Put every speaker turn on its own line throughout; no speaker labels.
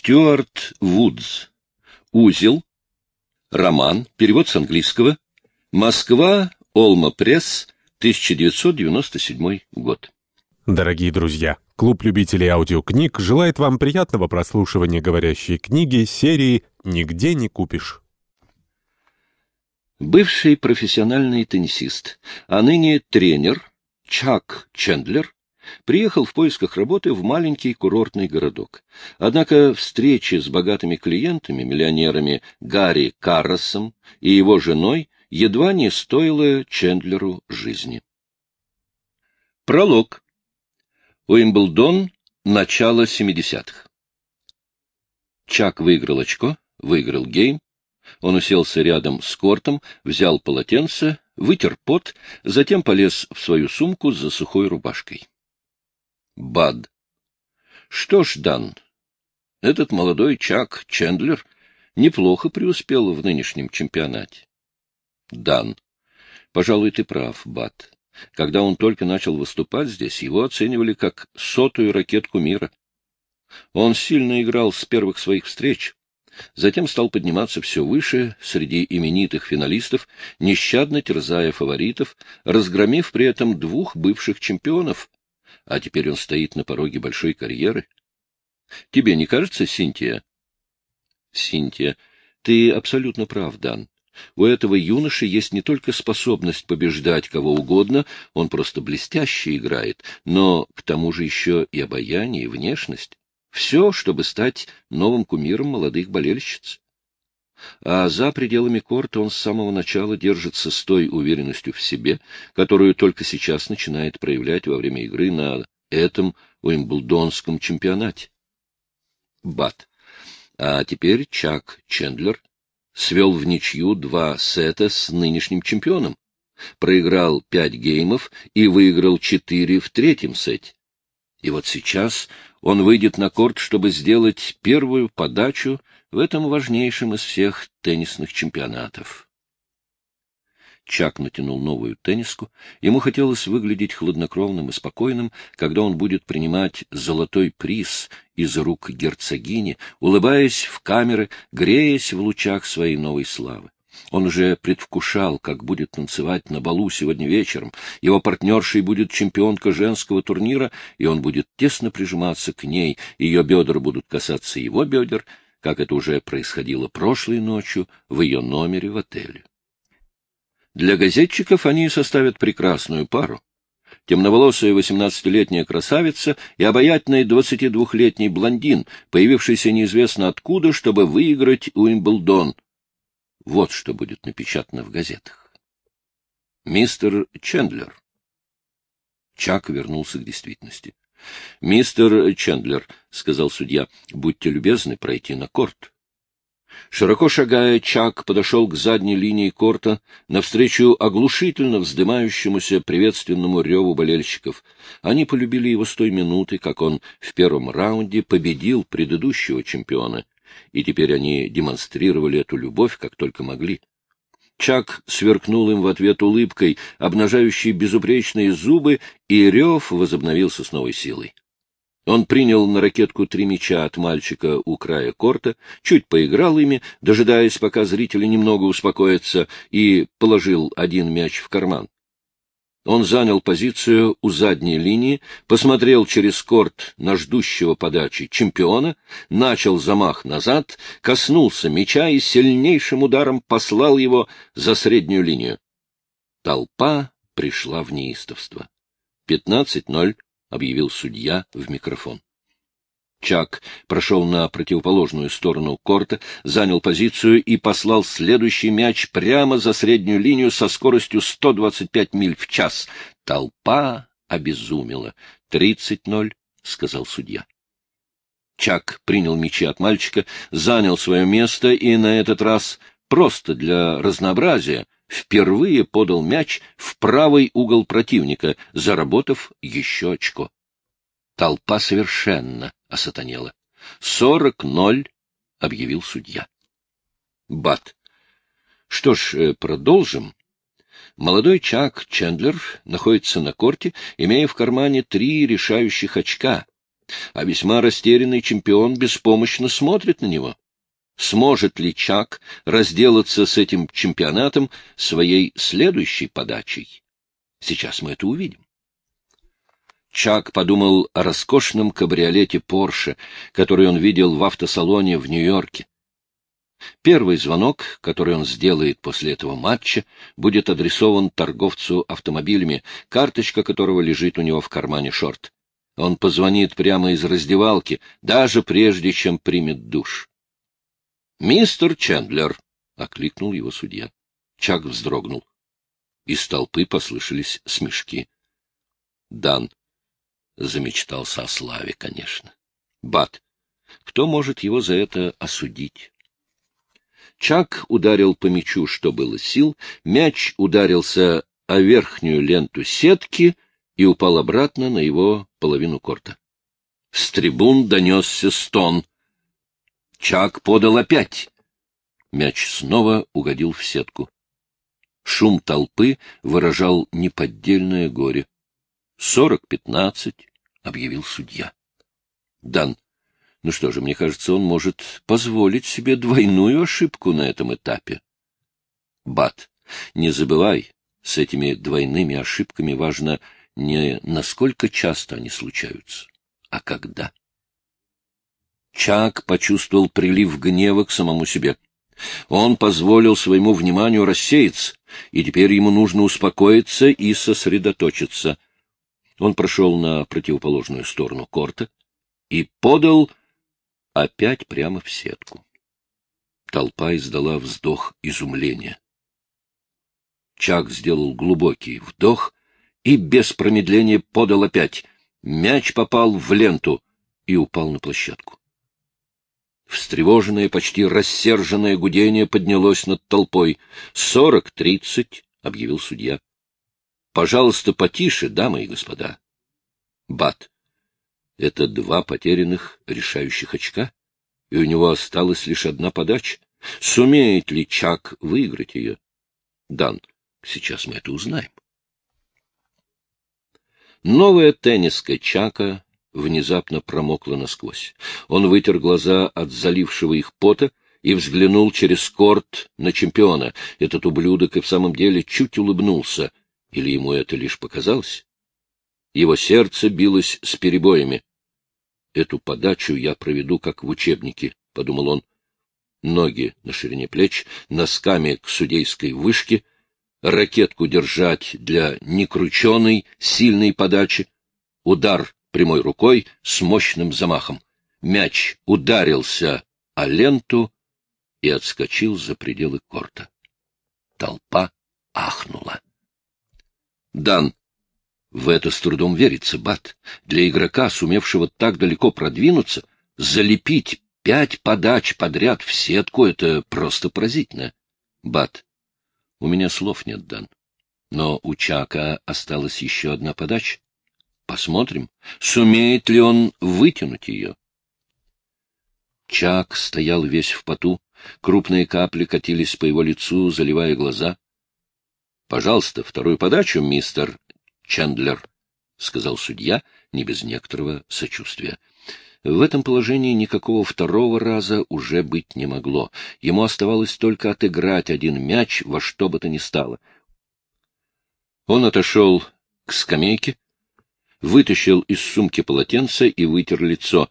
Стюарт Вудс. Узел. Роман. Перевод с английского. Москва. Олма Пресс. 1997 год.
Дорогие друзья, клуб любителей аудиокниг желает вам приятного прослушивания говорящей книги серии «Нигде не купишь».
Бывший профессиональный теннисист, а ныне тренер Чак Чендлер приехал в поисках работы в маленький курортный городок. Однако встречи с богатыми клиентами, миллионерами Гарри Карросом и его женой едва не стоило Чендлеру жизни. Пролог. Уимблдон. Начало 70-х. Чак выиграл очко, выиграл гейм. Он уселся рядом с кортом, взял полотенце, вытер пот, затем полез в свою сумку за сухой рубашкой. Бад. Что ж, Дан, этот молодой Чак Чендлер неплохо преуспел в нынешнем чемпионате. Дан. Пожалуй, ты прав, Бад. Когда он только начал выступать здесь, его оценивали как сотую ракетку мира. Он сильно играл с первых своих встреч, затем стал подниматься все выше среди именитых финалистов, нещадно терзая фаворитов, разгромив при этом двух бывших чемпионов, а теперь он стоит на пороге большой карьеры. Тебе не кажется, Синтия? Синтия, ты абсолютно прав, Дан. У этого юноши есть не только способность побеждать кого угодно, он просто блестяще играет, но к тому же еще и обаяние, и внешность. Все, чтобы стать новым кумиром молодых болельщиц. А за пределами корта он с самого начала держится с той уверенностью в себе, которую только сейчас начинает проявлять во время игры на этом Уимблдонском чемпионате. Бат. А теперь Чак Чендлер свел в ничью два сета с нынешним чемпионом, проиграл пять геймов и выиграл четыре в третьем сете. И вот сейчас он выйдет на корт, чтобы сделать первую подачу в этом важнейшем из всех теннисных чемпионатов. Чак натянул новую тенниску. Ему хотелось выглядеть хладнокровным и спокойным, когда он будет принимать золотой приз из рук герцогини, улыбаясь в камеры, греясь в лучах своей новой славы. Он уже предвкушал, как будет танцевать на балу сегодня вечером. Его партнершей будет чемпионка женского турнира, и он будет тесно прижиматься к ней, ее бедра будут касаться его бедер, как это уже происходило прошлой ночью в ее номере в отеле. Для газетчиков они составят прекрасную пару. Темноволосая восемнадцатилетняя красавица и обаятельный двадцатидвухлетний блондин, появившийся неизвестно откуда, чтобы выиграть Уимблдон. Вот что будет напечатано в газетах. Мистер Чендлер. Чак вернулся к действительности. — Мистер Чендлер, — сказал судья, — будьте любезны пройти на корт. Широко шагая, Чак подошел к задней линии корта, навстречу оглушительно вздымающемуся приветственному реву болельщиков. Они полюбили его с той минуты, как он в первом раунде победил предыдущего чемпиона, и теперь они демонстрировали эту любовь, как только могли. Чак сверкнул им в ответ улыбкой, обнажающей безупречные зубы, и рев возобновился с новой силой. Он принял на ракетку три мяча от мальчика у края корта, чуть поиграл ими, дожидаясь, пока зрители немного успокоятся, и положил один мяч в карман. Он занял позицию у задней линии, посмотрел через корт на ждущего подачи чемпиона, начал замах назад, коснулся мяча и сильнейшим ударом послал его за среднюю линию. Толпа пришла в неистовство. Пятнадцать ноль объявил судья в микрофон. Чак прошел на противоположную сторону корта, занял позицию и послал следующий мяч прямо за среднюю линию со скоростью 125 миль в час. Толпа обезумела. «Тридцать ноль», — сказал судья. Чак принял мячи от мальчика, занял свое место и на этот раз, просто для разнообразия, впервые подал мяч в правый угол противника, заработав еще очко. Толпа совершенно осатанела. «Сорок ноль», — объявил судья. Бат. Что ж, э, продолжим. Молодой Чак Чендлер находится на корте, имея в кармане три решающих очка. а весьма растерянный чемпион беспомощно смотрит на него. Сможет ли Чак разделаться с этим чемпионатом своей следующей подачей? Сейчас мы это увидим. Чак подумал о роскошном кабриолете Порше, который он видел в автосалоне в Нью-Йорке. Первый звонок, который он сделает после этого матча, будет адресован торговцу автомобилями, карточка которого лежит у него в кармане шорт. Он позвонит прямо из раздевалки, даже прежде, чем примет душ. «Мистер Чендлер!» — окликнул его судья. Чак вздрогнул. Из толпы послышались смешки. Дан замечтался о славе, конечно. Бат, кто может его за это осудить? Чак ударил по мячу, что было сил, мяч ударился о верхнюю ленту сетки и упал обратно на его половину корта. С трибун донесся стон. Чак подал опять. Мяч снова угодил в сетку. Шум толпы выражал неподдельное горе. «Сорок пятнадцать», — объявил судья. «Дан, ну что же, мне кажется, он может позволить себе двойную ошибку на этом этапе. Бат, не забывай, с этими двойными ошибками важно не насколько часто они случаются, а когда. Чак почувствовал прилив гнева к самому себе. Он позволил своему вниманию рассеяться, и теперь ему нужно успокоиться и сосредоточиться. Он прошел на противоположную сторону корта и подал опять прямо в сетку. Толпа издала вздох изумления. Чак сделал глубокий вдох и без промедления подал опять. Мяч попал в ленту и упал на площадку. Встревоженное, почти рассерженное гудение поднялось над толпой. «Сорок тридцать», — объявил судья. «Пожалуйста, потише, дамы и господа». Бат. Это два потерянных решающих очка, и у него осталась лишь одна подача. Сумеет ли Чак выиграть ее? Дан, сейчас мы это узнаем. Новая тенниска Чака внезапно промокла насквозь. Он вытер глаза от залившего их пота и взглянул через корт на чемпиона. Этот ублюдок и в самом деле чуть улыбнулся. Или ему это лишь показалось? Его сердце билось с перебоями. Эту подачу я проведу, как в учебнике, — подумал он. Ноги на ширине плеч, носками к судейской вышке, ракетку держать для некрученной, сильной подачи, удар прямой рукой с мощным замахом. Мяч ударился о ленту и отскочил за пределы корта. Толпа ахнула. Дан в это с трудом верится, Бат. Для игрока, сумевшего так далеко продвинуться, залепить пять подач подряд в сетку — это просто поразительно. Бат, у меня слов нет, Дан. Но у Чака осталась еще одна подача. Посмотрим, сумеет ли он вытянуть ее. Чак стоял весь в поту, крупные капли катились по его лицу, заливая глаза. — Пожалуйста, вторую подачу, мистер Чендлер, — сказал судья, не без некоторого сочувствия. В этом положении никакого второго раза уже быть не могло. Ему оставалось только отыграть один мяч во что бы то ни стало. Он отошел к скамейке, вытащил из сумки полотенце и вытер лицо,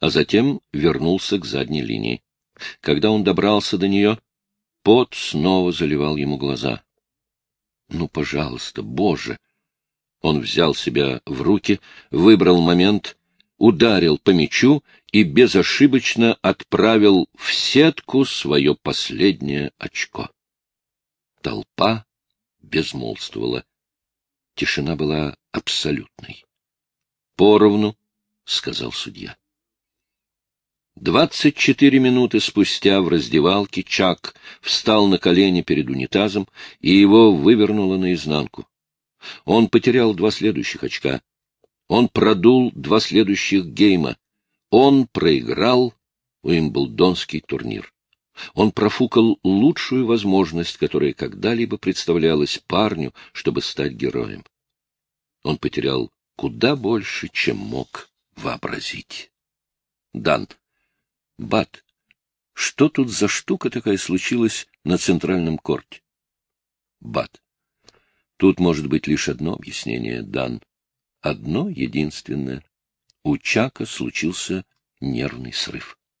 а затем вернулся к задней линии. Когда он добрался до нее, пот снова заливал ему глаза. — Ну, пожалуйста, Боже! Он взял себя в руки, выбрал момент, ударил по мячу и безошибочно отправил в сетку свое последнее очко. Толпа безмолвствовала. Тишина была абсолютной. — Поровну, — сказал судья. Двадцать четыре минуты спустя в раздевалке Чак встал на колени перед унитазом, и его вывернуло наизнанку. Он потерял два следующих очка. Он продул два следующих гейма. Он проиграл Уимблдонский турнир. Он профукал лучшую возможность, которая когда-либо представлялась парню, чтобы стать героем. Он потерял куда больше, чем мог вообразить. Дан. Бат, что тут за штука такая случилась на центральном корте? Бат. Тут может быть лишь одно объяснение, Дан. Одно единственное. У Чака случился нервный срыв.